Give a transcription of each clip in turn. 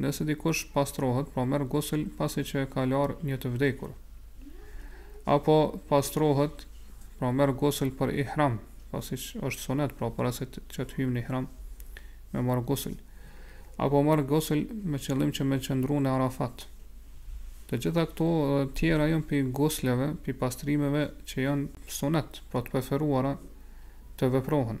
Nëse dikush pastrohet, pra merr gusl pasi që e ka larë një të vdekur, apo pastrohet, pra merr gusl për ihram, pasi që është sunet, pra para se që të hyjmë në ihram, me marr gusl, apo merr gusl me qëllim që me qëndru në Arafat. Të gjitha këto e tjera janë prej gusleve, prej pastrimeve që janë sunet, pra të preferuara të veprohen.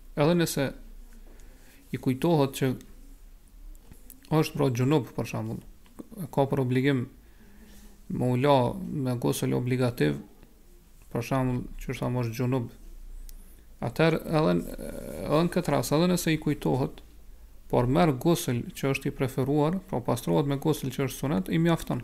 Edhe nëse i kujtohet që është pra xhunub, për shembull, ka për obligim me u la me gusl obligativ, për shembull, që thamë është xhunub, atëherë edhe, edhe në këtë rast, edhe nëse i kujtohet, por merr gusl që është i preferuar, pra pastrohet me gusl që është sunet, i mjafton.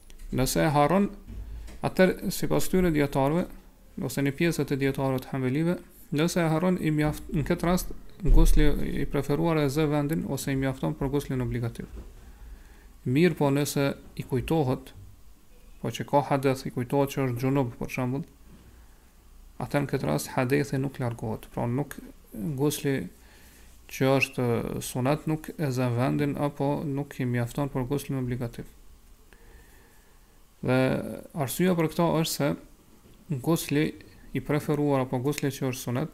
Nëse e harron, atëherë sipas këtyre dijetarëve, ose një pjese të dijetarëve të Hanbelive, nëse e harron i mjaft në këtë rast gusli i preferuar e zë vendin ose i mjafton për guslin obligativ. Mirëpo nëse i kujtohet, po që ka hadeth, i kujtohet që është xhunub, për shembull, atëherë në këtë rast hadethi nuk largohet, pra nuk gusli që është sunet nuk e zë vendin apo nuk i mjafton për guslin obligativ. Dhe arsyeja për këtë është se gusli i preferuar apo gusli që është sunet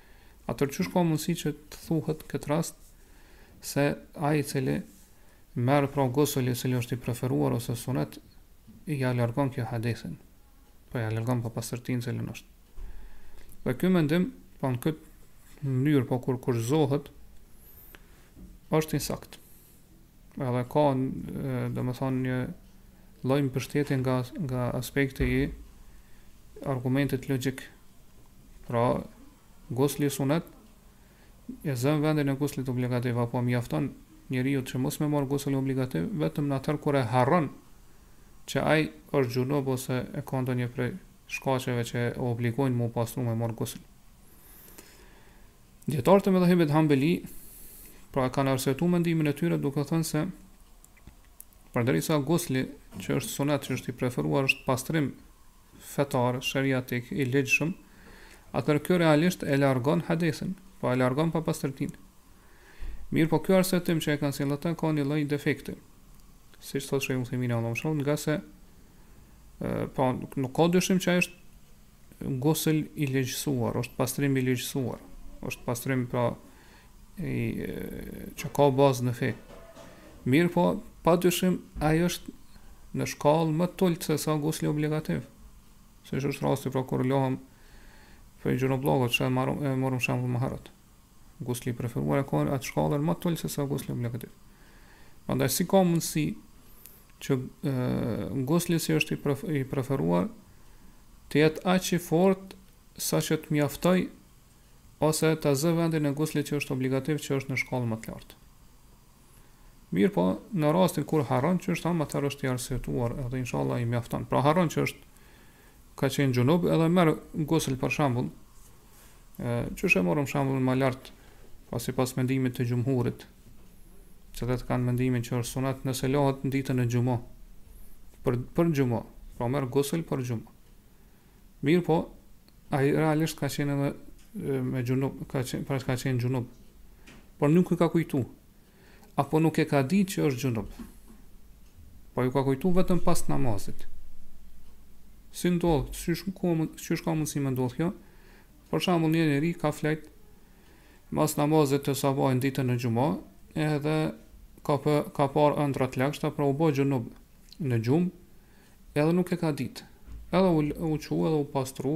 Atëherë çysh ka mundësi që të thuhet këtë rast se ai i cili merr pra gusl i cili është i preferuar ose sunet ia largon kjo hadethin. Po ia largon papastërtinë në cilën është. Dhe ky mendim, po në këtë mënyrë po kur kufizohet është i saktë. Edhe ka, domethënë, një lloj mbështetje nga, nga aspekti i argumentit logjik. Pra, gusli sunet, e zën vendin e guslit obligativ, apo mjafton njeriut që mos me marr gusl obligativ, vetëm në atëherë kur e harron që ai është xhunub ose e ka ndonjë prej shkaqeve që e obligojnë mu pastru me marr gusl. Dijetarët e medhhebit hanbeli pra e kanë arsyetuar mendimin e tyre duke thënë se përderisa gusli që është sunet që është i preferuar është pastrim fetar, sheriatik, i ligjshëm, atëherë kjo realisht e largon hadethin, po e largon papastërtinë. Mirëpo ky arsyetim që e kanë sjellë ata ka një lloj defekti. Siç thotë Shejh Uthejmini Allahu e mëshiroftë, ngase po nuk ka dyshim që ai është Gusl i ligjësuar, është pastrim i ligjësuar, është pastrim pra i, që ka bazë në fe. Mirëpo, pa dyshim, ai është në shkallë më të ulët sesa gusli obligativ. Siç është rasti pra kur lahemi prej xhunubllëkut që e morëm, e morëm shembull më herët. Gusli i preferuar e ka atë shkallën më të ulët se sa gusli obligativ. Prandaj si ka mundësi që gusli që është i preferuar të jetë aq i fortë sa që të mjaftojë ose ta zë vendin e guslit që është obligativ që është në shkallë më të lartë. Mirëpo, në rastin kur harron që është thamë atëherë është i arsyetuar edhe inshallah i mjafton. Pra harron që është ka qenë xhunub edhe merr gusl për shambull, Qysh e morëm shembullin më lart, pra sipas mendimit të xhumhurit, të cilët kanë mendimin që është sunet nëse lahet në ditën e xhuma. Për për xhuma, pra merr gusl për xhuma. Mirëpo, ai realisht ka qenë edhe me xhunub, ka qenë, pra ka qenë xhunub. Por nuk e ka kujtu. Apo nuk e ka ditë që është xhunub? Po ju ka kujtu vetëm pas namazit. Si ndodh, qysh ku qysh ka mundësi me ndodh kjo? Për shembull, një njeri ka flajt mas namazit të sabahit ditën e xhuma, edhe ka pa, ka parë ëndra të lagështa, pra u bë xhunub në gjumë, edhe nuk e ka ditë. Edhe u, u çu edhe u pastru,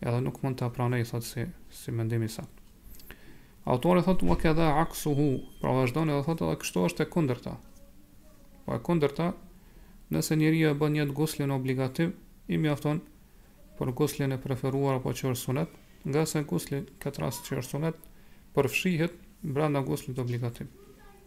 Edhe nuk mund ta pranoj thot si si mendim i saktë. Autori thot wa kadha aksuhu, pra vazhdon edhe thot edhe kështu është e kundërta. Po e kundërta, nëse njeriu e bën nijet guslin obligativ, i mjafton për guslin e preferuar apo që është sunet, ngase gusli në këtë rast që është sunet përfshihet brenda guslit obligativ.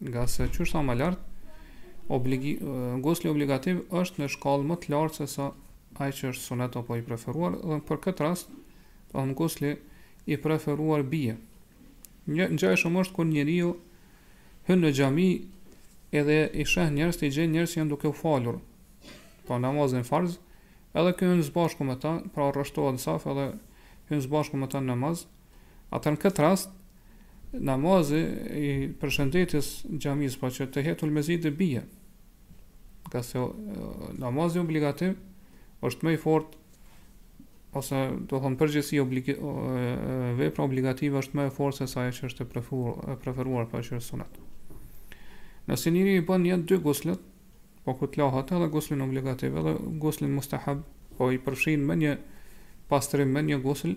Ngase qysh thamë lart, obligi, gusli obligativ është në shkallë më të lartë se sa ai që është sunet apo i preferuar, dhe për këtë rast, domethënë gusli i preferuar bie. Ngjashëm është kur njeriu hyn në xhami edhe i sheh njerëzit i gjen njerëzit që janë duke u falur. Po namazin farz, edhe ky hyn së bashku me ta, pra rreshtohet në saf edhe hyn së bashku me ta në namaz, Atëherë në këtë rast, namazi i përshëndetjes së xhamisë, apo që tehijetul mesxhid bie, ngase namazi obligativ është më i fortë, ose domethënë në përgjithësi obligi, vepra obligative është më e fortë se sa ajo që është e preferuar, preferuar apo që është sunet. Nëse njeriu i bën nijet dy guslet, pra kur të lahet edhe guslin obligativ edhe guslin mustahab, po i përfshin me një pastrim me një gusl,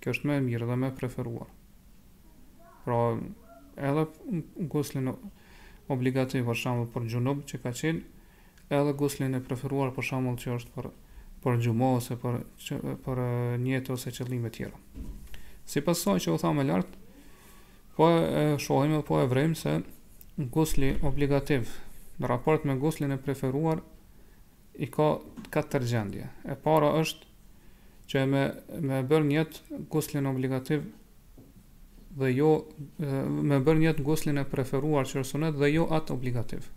kjo është më e mirë dhe më e preferuar. Pra, edhe guslin obligativ për shembull për xhunub që ka qenë, edhe guslin e preferuar për shembull që është për për xhuma ose për që, për nijete ose qëllime tjera. Sipas asaj që u tha më lart, po e shohim dhe po e vrejmë se gusli obligativ në raport me guslin e preferuar i ka katër gjendje. E para është që e me, me e bërë nijet guslin obligativ dhe jo me bërë nijet guslin e preferuar që është sunet dhe jo atë obligativ.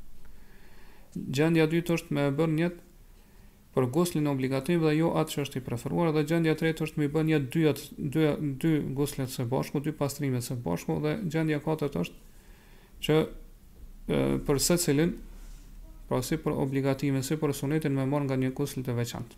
Gjendja e dytë është me e bërë nijet për guslin obligativ dhe jo atë që është i preferuar dhe gjendja e tretë është me bërë nijet dy dy dy guslet së bashku, dy pastrimet së bashku dhe gjendja e katërt është që e, për secilin, pra si për obligativin, si për sunetin me marr nga një gusl të veçantë.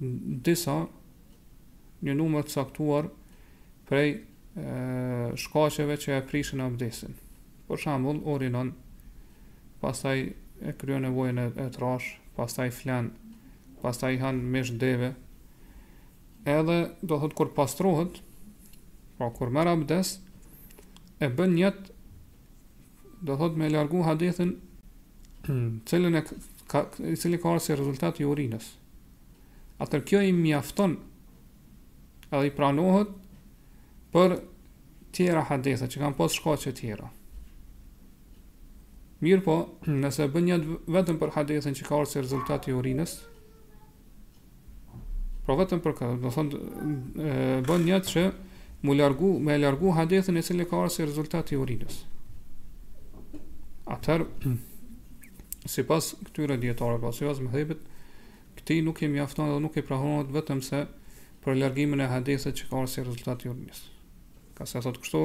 disa një numër të caktuar prej shkaqeve që e prishin abdesin. Për shembull, urinon, pastaj e kryen nevojën e, e trashë, pastaj flan, pastaj han mish deve. Edhe do thotë kur pastrohet, pra kur merr abdes, e bën nijet do thotë me largu hadethin cilin e ka i cili ka ardh si rezultat i urinës. Atëherë kjo i mjafton edhe i pranohet për tjera hadethe që kanë pas shkaqe tjera. Mirëpo, nëse bën nijet vetëm për hadethin që ka ardh si rezultat i urinës, Pra vetëm për këtë, domethënë bën nijet që m'u largu, me largu hadethin i cili ka ardhur si rezultat i urinës. Atëherë, sipas këtyre dijetarëve, pra sipas medhhebit, këtij nuk i mjafton dhe nuk i pranohet vetëm se për largimin e hadethit që ka ardhur si rezultat i urinës. Ngase thotë kështu,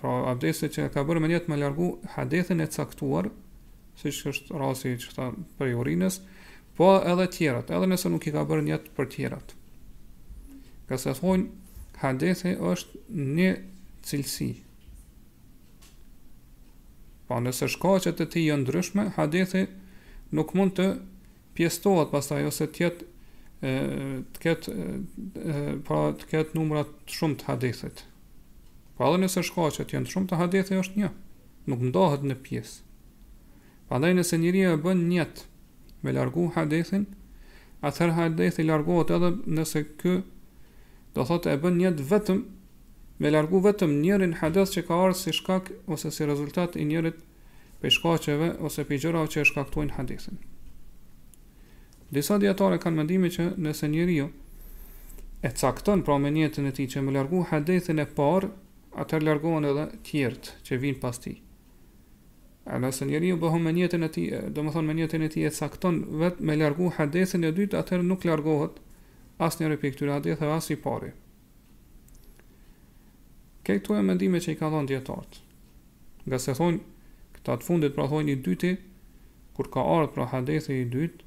pra abdesi që ka bërë me nijet me largu hadethin e caktuar, siç është rasti që këtu prej urinës, po edhe tjerat, edhe nëse nuk i ka bërë nijet për tjerat. Ngase thonë, hadethi është një cilësi. Pra po nëse shkaqet e tij janë të ndryshme, hadethi nuk mund të pjesëtohet pastaj ose të jetë të ketë pra të ketë numra të shumtë të hadethit. Pra edhe nëse shkaqet janë të shumtë, hadethi është një, nuk ndahet në pjesë. Prandaj nëse njeriu e bën nijet me largu hadethin, atëherë hadethi largohet edhe nëse ky do thotë e bën nijet vetëm me largu vetëm njërin hadeth që ka ardhur si shkak ose si rezultat i njërit prej shkaqeve ose prej gjërave që e shkaktojnë hadethin. Disa dijetarë kanë mendimin që nëse njeriu e cakton pra me nijetin e tij që me largu hadethin e parë, atëherë largohen edhe të tjerët që vijnë pas tij. A nëse njeriu bën me nijetin e tij, domethënë me nijetin e tij e cakton vetëm me largu hadethin e dytë, atëherë nuk largohet asnjëri prej këtyre hadetheve as i pari. Ka këtu e mendime që i kanë dhënë dijetarët. Ngase thonë, këta të fundit pra thonë i dyti, kur ka ardhë pra hadethi i dytë,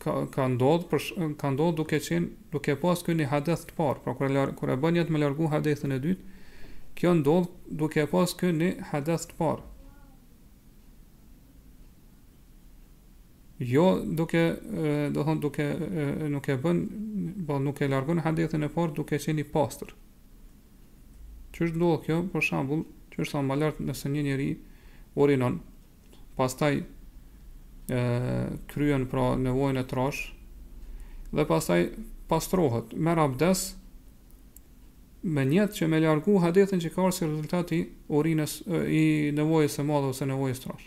ka ka ndodh për ka ndodh duke qen duke pas kenë hadeth të parë, pra kur e kur e bën nijet me largu hadethin e dytë, kjo ndodh duke pas kenë hadeth të parë. Jo duke, domethënë duke nuk e bën, po nuk e largon hadethin e parë duke qenë i pastër. Qysh ndodh kjo, për shembull, qysh thamë më lart nëse një njeri urinon, pastaj e kryen pra nevojën e trash dhe pastaj pastrohet, merr abdes me nijet që me largu hadethin që ka ardhë si rezultat i urinës i nevojës së madhe ose nevojës trash.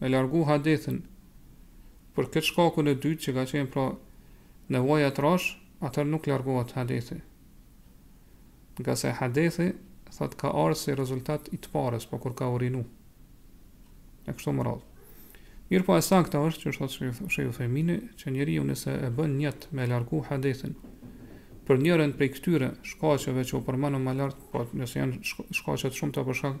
me largu hadethin për këtë shkakun e dytë që ka qenë pra nevoja e trash, atëherë nuk largohet hadethi. Ngase hadethi, thot ka ardhë si rezultat i të parës, po kur ka urinu. E kështu me radhë. Mirëpo e sakta është qysh thotë Shejh Uthejmini, që njeriu nëse e bën nijet me largu hadethin, për njërën prej këtyre shkaqeve që u përmendën më lart, po nëse janë shkaqet të shumta për shkak,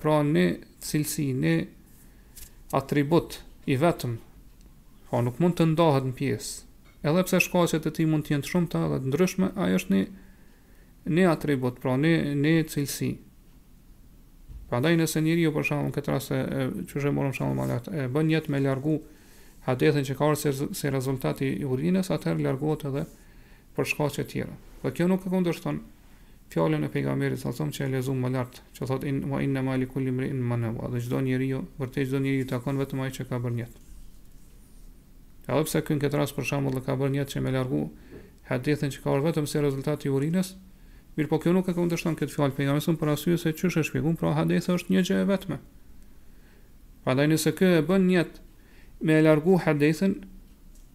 pra një cilësi, një atribut i vetëm, pra nuk mund të ndahet në pjesë, edhe pse shkaqet e tij mund të jenë të shumta dhe të ndryshme, ai është një një atribut, pra një një cilësi. Prandaj nëse njeriu për shembull në këtë rast e qysh e morëm shembull më lart, e bën nijet me largu hadethin që ka ardhur si, si rezultat i urinës, atëherë largohet edhe për shkaqe të tjera. Dhe kjo nuk e kundërshton Fjalën e Pejgamberit sa selam që e lexuam më lart, që thotë in wa innama li kulli imri'in ma nawa, dhe çdo njeriu, vërtet çdo njeriu i takon vetëm ajo që ka bërë nijet. Edhe pse ky në këtë rast për shembull e ka bërë nijet që me largu hadethin që ka ardhë vetëm si rezultat i urinës, mirëpo kjo nuk e kundërshton këtë fjalë të pejgamberit për arsye se qysh e shpjeguam, pra hadethi është një gjë e vetme. Prandaj nëse ky e bën nijet me largu hadethin,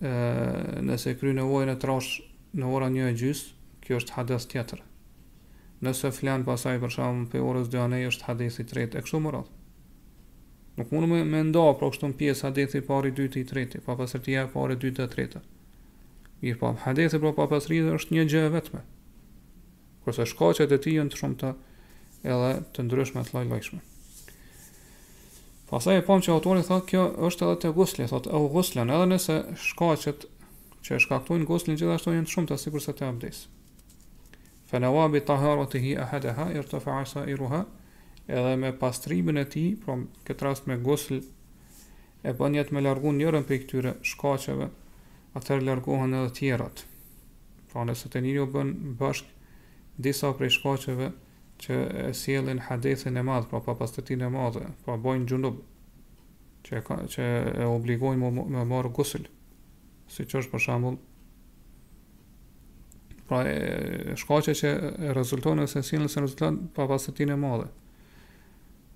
nëse kryn nevojën e trash në orën një e gjys, kjo është hadeth tjetër. Nëse flen pasaj për shembull prej orës 2 anë është hadethi i tretë e kështu me radhë. Nuk mund me, me nda pra kështu në pjesë hadethi i parë i dytë i tretë, papastërtia e parë e dytë e treta. Mirëpo, po, hadethi pra papastërtia është një gjë e vetme. Kurse shkaqet e tij janë të shumta edhe të ndryshme të lloj-llojshme. Pastaj e pam që autori thotë kjo është edhe te gusli, thotë au guslen, edhe nëse shkaqet që e shkaktojnë guslin gjithashtu janë të shumta sikurse te abdesi. Fa nawa bi taharatihi ahadeha, irtefa'a sa'iruha, edhe me pastrimin e tij, pra në këtë rast me gusl, e bën njet me largu njërën prej këtyre shkaqeve atëherë largohen edhe tjerat pra nëse te njeri u bën bashkë disa prej shkaqeve që e sjellin hadethin e madh pra papastërtinë e madhe pra e bojnë xhunub që e, ka, që e obligojnë me, me marrë gusl siç është për shambull pra shkaqe që rezulton ose sjellin ose rezulton papastërti e madhe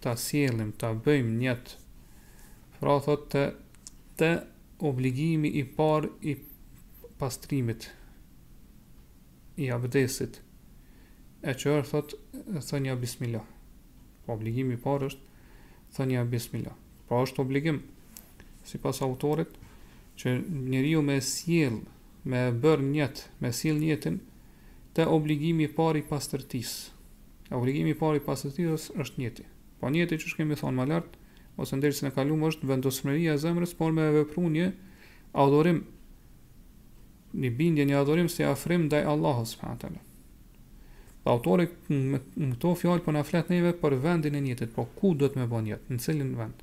ta sjellim, ta bëjmë nijet, pra thotë te obligimi i parë i pastrimit, i abdesit, e që është thotë thënja bismillah. Po obligimi i parë është thënja bismillah. Pra është obligim sipas autorit që njeriu me sjell, me bërë nijet, me sjell nijetin, te obligimi i parë i pastërtisë. Obligimi i parë i pastërtisë është nijeti. Po nijeti ç'është kemi thonë më lart ose në dersin e kaluar është vendosmëria e zemrës, për me vepru një adhurim një bindje, një adhurim si afrim ndaj Allahut subhanahu wa taala. Autori me këto fjalë po na flet neve për vendin e nijetit, po ku duhet me bo nijet, në cilin vend.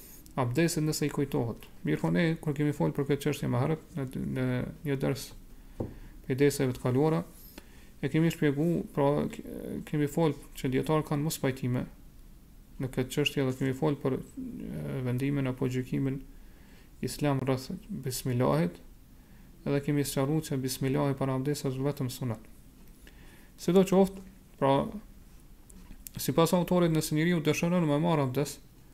abdesit nëse i kujtohet. Mirëpo ne, kur kemi folë për këtë çështje më herët, në, në një ders prej derseve të kaluara, e kemi shpjegu, pra kemi folë që dijetarët kanë mospajtime në këtë çështje dhe kemi folë për vendimin apo gjykimin islam rreth bismillahit, edhe kemi sqaru që bismillahi para abdesit është vetëm sunet. Sido qoftë, pra, sipas autorit nëse njeriu dëshiron me marrë abdes,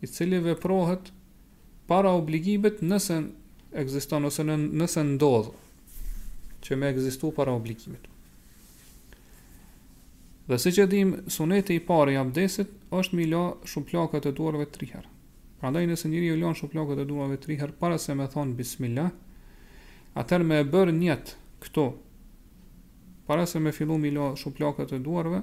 i cili veprohet para obligimit nëse ekziston ose nëse ndodh që me ekzistu para obligimit. Dhe siç e dimë, suneti i parë i abdesit është m'i la shuplakët e duarve tri herë. Prandaj nëse njeriu i lan shuplakët e duarve tri herë para se me thonë bismillah, atëherë me e bërë nijet këtu, para se me fillu m'i la shuplakët e duarve,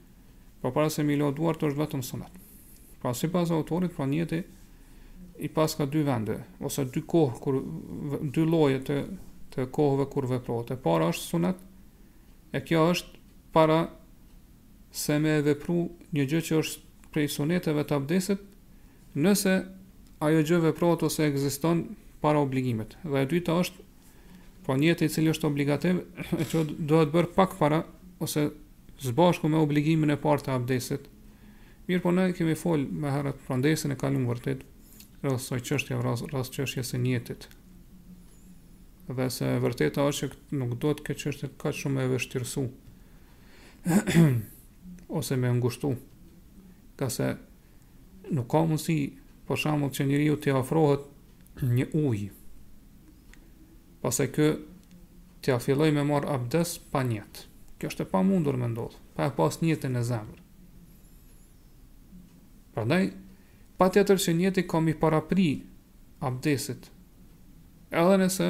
Pra para se me i la duart është vetëm sunet. Pra sipas autorit, pra nijeti i paska dy vende ose dy kohë kur dy lloje të të kohëve kur veprohet. E para është sunet e kjo është para se me vepru një gjë që është prej suneteve të abdesit, nëse ajo gjë veprohet ose ekziston para obligimit. Dhe e dyta është Po nijeti i cili është obligativ, e që duhet bërë pak para, ose së bashku me obligimin e parë të abdesit, mirëpo ne kemi folë më herët pra në dersin e kalum vërtet, rreth kësaj çështje, rreth çështjes së nijetit. Dhe e vërteta është që nuk duhet këtë çështje kaq shumë me e vështirësu, ose me ngushtu, ka se Nuk ka mundësi, për shembull, që njeriu t'i afrohet një ujë. Pastaj ky t'ia filloj me marr abdes pa njet. Kjo është e pamundur me ndodh, pa e pas njetin në zemër. Prandaj patjetër që njeti ka mi parapri abdesit. Edhe nëse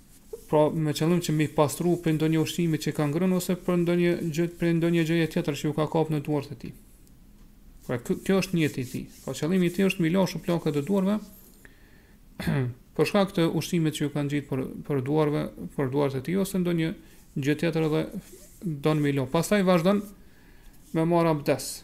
pra me qëllim që mi pastru prej ndonjë ushqimi që ka ngrënë ose prej ndonjë gjë prej ndonjë gjëje tjetër që u ka kapë në duart e tij. Pra kjo është njeti i tij. Pra qëllimi i tij është mi la shuplakët e duarve për shkak të ushqimit që u ka ngjitë për, për duarve, për duart e tij ose ndonjë gjë tjetër edhe don mi la. Pastaj vazhdon me marr abdes.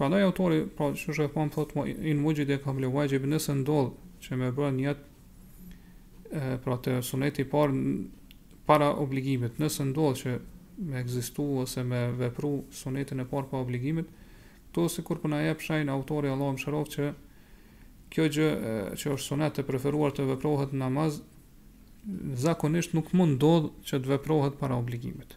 Prandaj autori, pra siç e pamë, thot, in vuxhide kable vaxhib, nëse ndodhë që me bërë njet, pra të suneti parë, para obligimit, nëse ndodhë që me egzistu ose me vepru sunetin e parë pa obligimit, të sikur për na po jep shenjë autori Allahu e mëshiroftë që kjo gjë që është sunet e preferuar të veprohet në namaz, zakonisht nuk mund ndodhë që të veprohet para obligimit.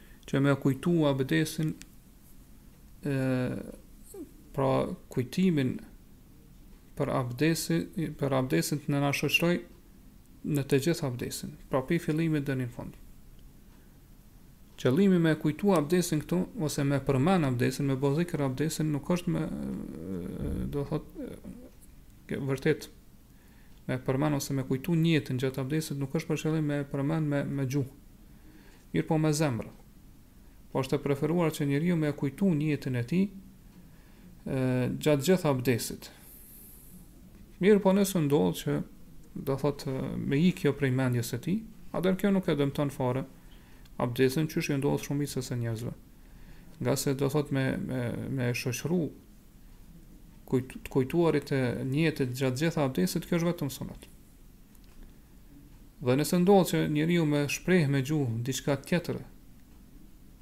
Që me kujtu abdesin, e, pra kujtimin për abdesin, për abdesin të na shoqëroj në të gjithë abdesin, pra prej fillimit deri në fund. Qëllimi me kujtu abdesin këtu, ose me përmen abdesin, me bo zikër abdesin, nuk është me, do thot, vërtet, me përmend ose me kujtu nijetin gjatë abdestit nuk është për qëllim me e përmend me me gjuhë, mirëpo me zemër. Po është e preferuar që njeriu me e kujtu nijetin e tij gjatë gjithë abdestit. Mirëpo nëse ndodhë që do thot me ik kjo prej mendjes së tij, atër kjo nuk e dëmton fare abdestin siç i ndodh shumicës së njerëzve. Ngase do thot me, me, me shoqru të kujtuarit e njetit gjatë gjithë abdesit, kjo është vetëm sunet. Dhe nëse ndodhë që njeriu me shprejh me gjuhë në diçka tjetër,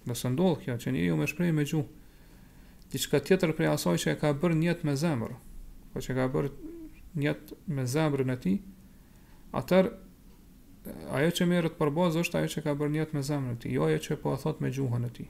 nëse ndodhë kjo që njeriu me shprejh me gjuhë, diçka tjetër prej asaj që e ka bërë njet me zemër, pra që ka bërë njet me zemrën e tij, atër, ajo që merret për bazë është ajo që ka bërë njet me zemrën e tij, jo ajo që po e thot me gjuhën e tij.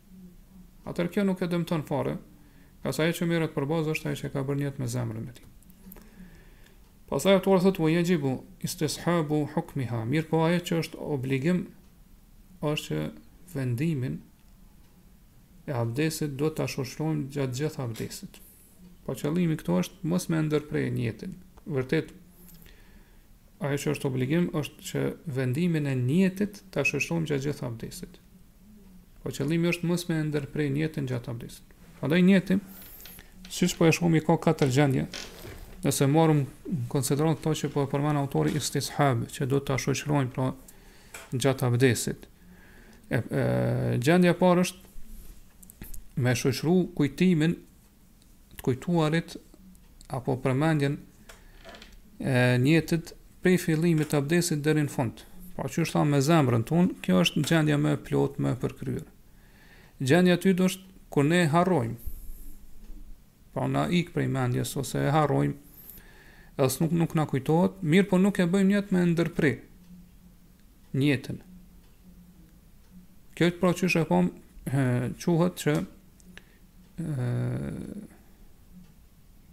atëherë kjo nuk e dëmton fare, ngase ajo që merret për bazë është ajo që e ka bërë njet me zemrën e tij. Pastaj autori thotë ue jexhibu istishabu hukmiha, mirëpo ajo që është obligim është që vendimin e abdesit duhet ta shoqërojmë gjatë gjithë abdesit. Po qëllimi këtu është mos me ndërpre nijetin. Vërtet, ajo që është obligim është që vendimin e nijetit ta shoqërojmë gjatë gjithë abdesit. Po qëllimi është mos me ndërpre nijetin gjatë abdesit. Prandaj nijeti, siç po e shohim, i ka katër gjendje, nëse marrim në konsideratë atë që po e përmend autori istishab, që do ta shoqërojmë pra gjatë abdesit. E, e gjendja e parë është me shoqëru kujtimin të kujtuarit apo përmendjen e nijetit prej fillimit të abdesit deri në fund. Pra qysh thamë me zemrën tonë, kjo është gjendja më e plotë, më e përkryer. Gjendja e dytë është kur ne harrojmë, pra na ik prej mendjes ose e harrojmë, edhe nuk, nuk na kujtohet, mirëpo nuk e bëjmë nijet me ndërpre. nijetin. Kjo pra qysh e pamë quhet që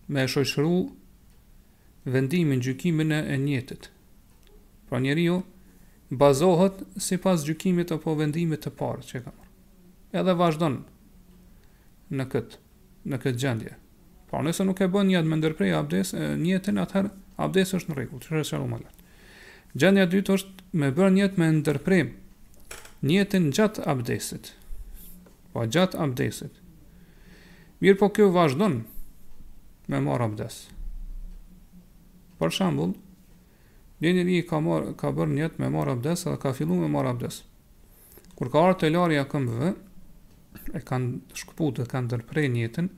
me e shoqëru vendimin, gjykimin e nijetit. Pra njeriu bazohet sipas gjykimit apo vendimit të parë që ka marrë. Edhe vazhdon në këtë, në këtë gjendje. Pra nëse nuk e bën nijet me ndërpre abdes, nijetin atëherë abdesi është në rregull, qysh e sqaruam më lart. Gjendja e dytë është me bërë nijet me ndërpre nijetin gjatë abdesit. Po gjatë abdesit. Mirëpo ky vazhdon me marrë abdes. Për shembull, një njeri ka, marr, ka bërë nijet me marrë abdes dhe ka fillu me marrë abdes. Kur ka ardhur te larja e këmbëve, e ka shkëputur, ka ndërpre nijetin,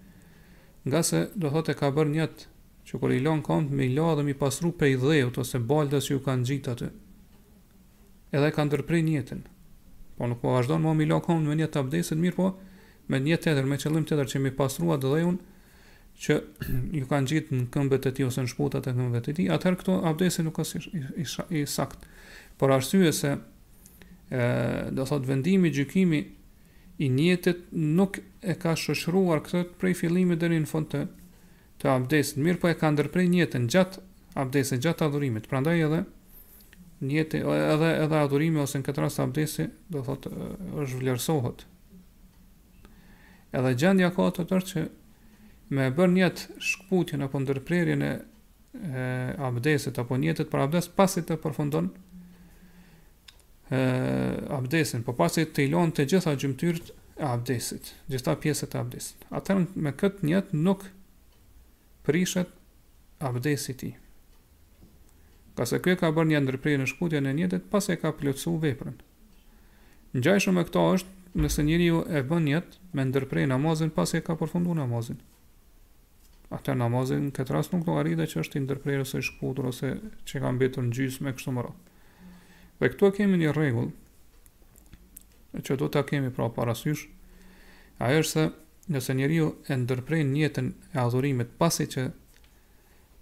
ngase do thotë e ka bërë nijet që kur i lan këmbët me i la dhe me i pastru prej dheut ose baltës që iu ka ngjitë aty. Edhe e ka ndërpre nijetin. Po nuk po vazhdon më me i la këmbët me nijet të abdesit, mirëpo me nijet tjetër, me qëllim tjetër që me i pastru atë dheun që iu ka ngjitë në këmbët e tij ose në shputat e këmbëve të tij, atëherë këtu abdesi nuk është i, i, i, i saktë. Për arsye se do të thotë vendimi, gjykimi i nijetit nuk e ka shoqëruar këtë prej fillimit deri në fund të të abdesit, mirëpo e ka ndërpre nijetin gjatë abdesit, gjatë adhurimit, prandaj edhe nijeti edhe, edhe adhurimi ose në këtë rast abdesi, do thotë zhvlerësohet. Edhe gjendja e katërt që me e bërë nijet shkëputjen apo ndërprerjen e e abdesit apo nijetit për abdes pasi ta përfundon e abdesin, po pasi t'i lan të gjitha gjymtyrët e abdesit, gjitha pjesët e abdesit. Atëherë me këtë nijet nuk prishet abdesi i tij. Ngase ky ka bërë nijet ndërprerjen, shkëputjen e nijetit pasi e ka plotësu veprën. Ngjashëm me këtë është nëse njeriu e bën nijet me ndërpre namazin pasi e ka përfundu namazin. Atë namazin në këtë rast nuk llogaritet që është i ndërprerë ose i shkëputur ose që ka mbetur në gjysmë e kështu me radhë. Dhe këtu e kemi një rregull që duhet ta kemi pra parasysh. Ajo është se nëse njeriu e ndërpren nijetin e adhurimit pasi që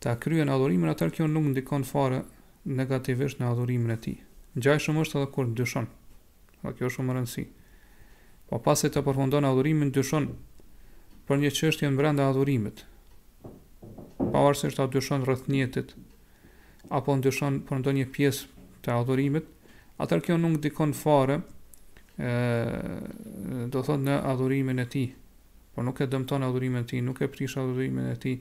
ta kryen adhurimin, atëherë kjo nuk ndikon fare negativisht në adhurimin e tij. Ngjashëm është edhe kur dyshon. Pra kjo është shumë me rëndësi. Po pasi të përfundon adhurimin dyshon për një çështje brenda adhurimit. Pavarësisht a dyshon rreth nijetit apo dyshon për ndonjë pjesë të adhurimit, atëherë kjo nuk ndikon fare ë do thotë në adhurimin e tij. Po nuk e dëmton adhurimin e tij, nuk e prish adhurimin e tij,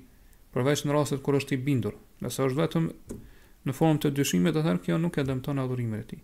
përveç në rastet kur është i bindur. Nëse është vetëm në formë të dyshimit, atëherë kjo nuk e dëmton adhurimin e tij.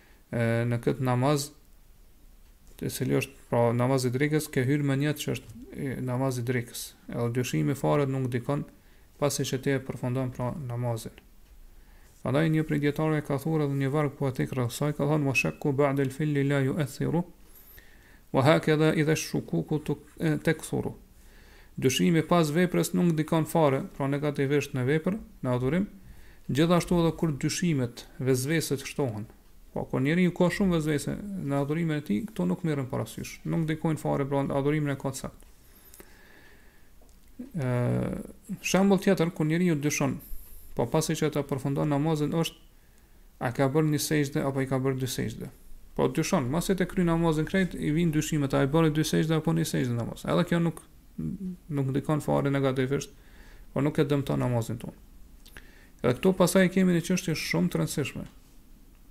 në këtë namaz i cili është pra namaz i drekës ke hyrë me nijet që është namaz i drekës edhe dyshimi fare nuk ndikon pasi që ta përfundon pra namazin Andaj një prej dijetarëve ka thurë edhe një varg poetik rreth kësaj, ka thënë, ue shekku ba'de l'fi'li la juethiru, ue hakedha idhe shukuku tekthuru. Dyshimi pas veprës nuk ndikon fare, pra negativisht në vepër, në adhurim, gjithashtu edhe kur dyshimet, vesveset shtohen. Pra kur njeriu ka shumë vesvese në adhurimin e tij, këto nuk merren parasysh, nuk ndikojnë fare pra në adhurimin e ka saktë. Shembull tjetër kur njeriu dyshon, po pasi që ta përfundon namazin është A ka bërë një sexhde apo i ka bërë dy sexhde? Po dyshon, masi ta kryjë namazin krejt, i vijnë dyshimet, a i bëri dy sexhde apo një sexhde në namaz. Edhe kjo nuk nuk ndikon fare negativisht, por nuk e dëmton namazin tonë. Edhe këtu pastaj kemi një çështje shumë të rëndësishme,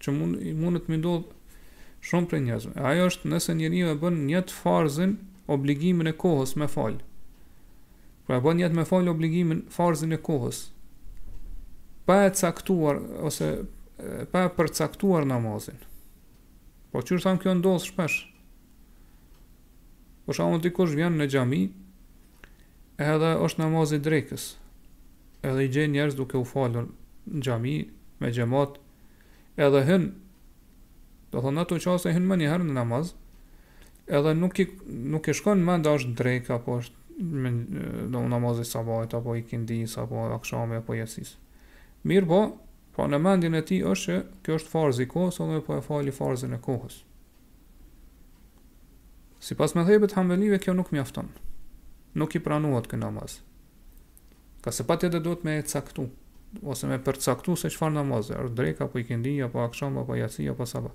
që mund i mundet me ndodh shumë prej njerëzve. Ajo është nëse njeriu e bën nijet farzin obligimin e kohës me fal. Pra bën nijet me fal obligimin, farzin e kohës, pa e caktuar ose pa e përcaktuar namazin. Po siç thamë kjo ndodh shpesh. Për shembull dikush vjen në xhami, edhe është namazi i drekës. Edhe i gjen njerëz duke u falur në xhami me xhamat, edhe hyn. Do thotë ato çaste hyn menjëherë në namaz, Edhe nuk i nuk i shkon mendja a është drekë apo është me do namaz i sabahit apo ikindisë apo akshamit apo jacisë. Mirëpo, po në mendjen e tij është që kjo është farz i kohës, edhe po e fali farzin e kohës. Sipas medhhebit hambelive kjo nuk mjafton. Nuk i pranohet ky namaz. Ngase patjetër duhet me e caktu, ose me përcaktu se çfarë namazi, është dreka, apo ikindi, apo aksham, apo jaci, apo sabah.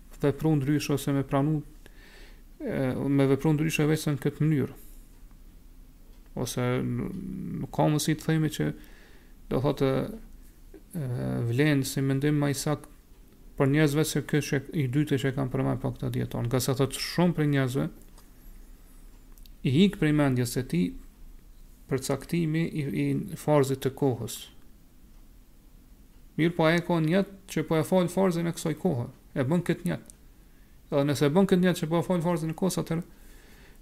vepru ndryshe ose me pranu me vepru ndryshe veçse në këtë mënyrë. Ose nuk ka mësi të themi që do thotë vlen si mendim ma i saktë për njerëzve se ky është i dyti që e kam përmend prej këta dijetarë. Ngase thotë shumë prej njerëzve, i ik prej mendjes se ti përcaktimi i, i farzit të kohës, Mirëpo ai e ka nijet që po e fal farzin e kësaj kohe, e bën këtë nijet. Edhe nëse e bën këtë nijet që po e fal farzin e kohës, atëherë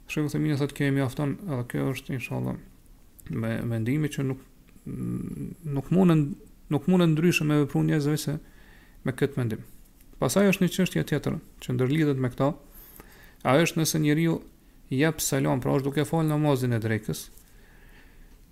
Shejh Uthejmini thotë kjo i mjafton, edhe kjo është inshallah me mendimi që nuk nuk mundën nuk mundën ndryshe me vepru njerëzit veçse me këtë mendim. Pastaj është një çështje tjetër që ndërlidhet me këtë. A është nëse njeriu jep selam, pra është duke fal namazin e drekës,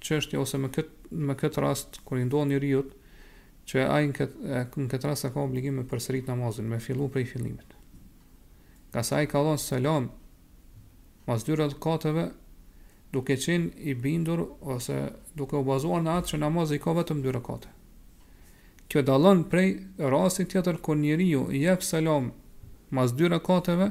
çështje ose me kët me kët rast kur i ndodh njeriu që ai në kët në kët rast e ka obligim me përsërit namazin, me fillu prej fillimit. Ngase ai ka dhënë selam pas dy rekateve duke qenë i bindur ose duke u bazuar në atë që namazi ka vetëm dy rekate. Kjo dallon prej rastit tjetër kur njeriu jep selam pas dy rekateve